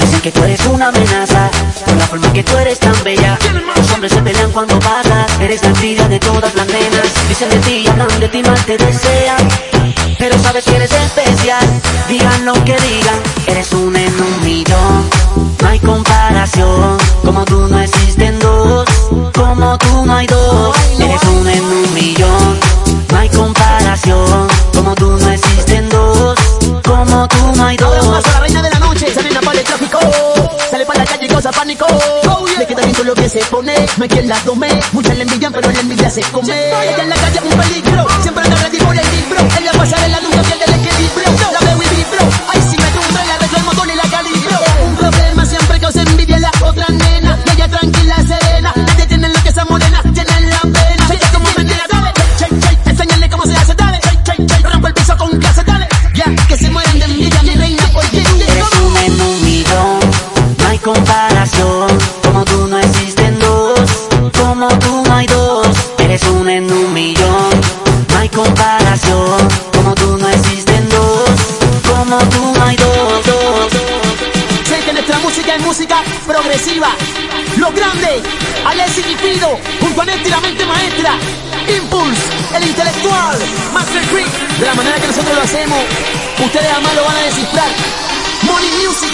Dicen que tú eres una amenaza Por la forma que tú eres tan bella. Los hombres se pelean cuando pasas Eres la envidia de todas las nenas. Dicen de ti, hablan de ti, mal te desean. Pero sabes que eres especial Digan lo que digan Eres un en un millón No hay comparación Como tú no calle y causa pánico. Le queda bien lo que se pone, no hay quien la tome. Muchas le envidian, pero la envidia se come. Ella en la calle es un peligro, siempre anda ready por el libro. Ella pasa la nunca pierde el equilibrio. La veo y vibro, ay si me tumba la arreglo el motor y la calibro. Un problema siempre causa envidia a la otra nena. Y ella tranquila, serena. Ella tiene lo que esa morena, tiene la pena. Ella como menea, dale, chay, chay, enséñale cómo se hace, dale, chay, chay, chay. Rompe el piso con clase, dale. Ya, que se mueran de envidia, mi reina, porque Eres un en millón, no hay comparación. No hay dos. dos. Sé que nuestra música es música progresiva. Lo grande, Alessi y Fido, junto a la mente maestra. Impulse, el intelectual, Master Creek. De la manera que nosotros lo hacemos, ustedes jamás lo van a descifrar. Money Music.